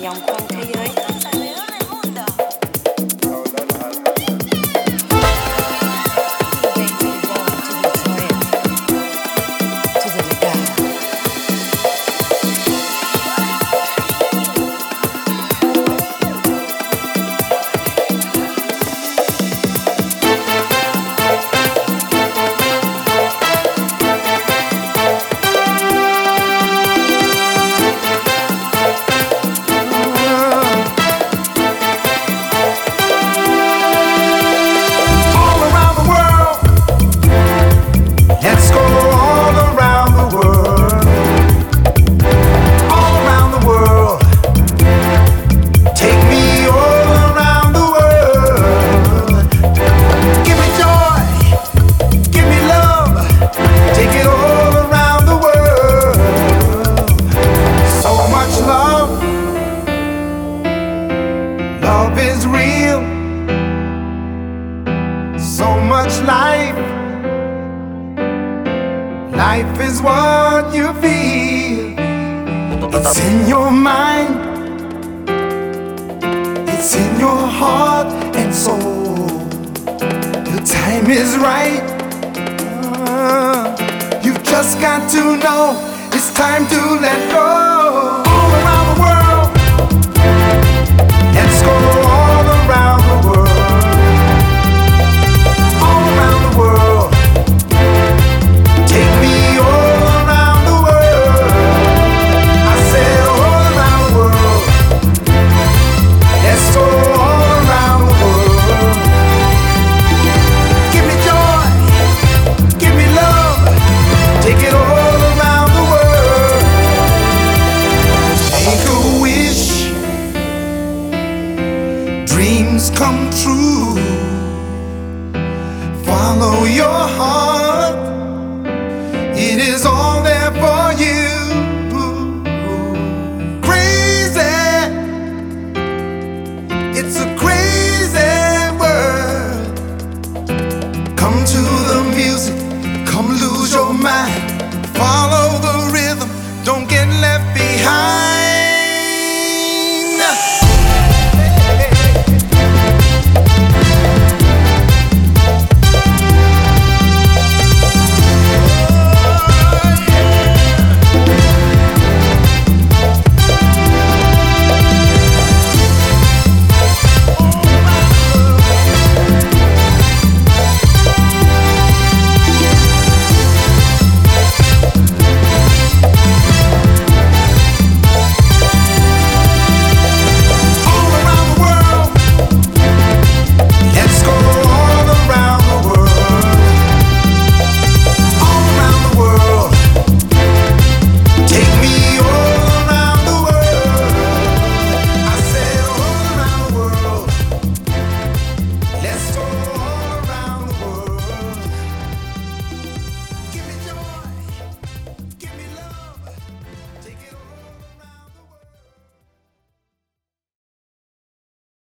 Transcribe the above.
dòng không thế giới so much life. Life is what you feel, it's in your mind, it's in your heart and soul. The time is right. Uh, You've just got to know it's time to let go. dreams come true. Follow your heart.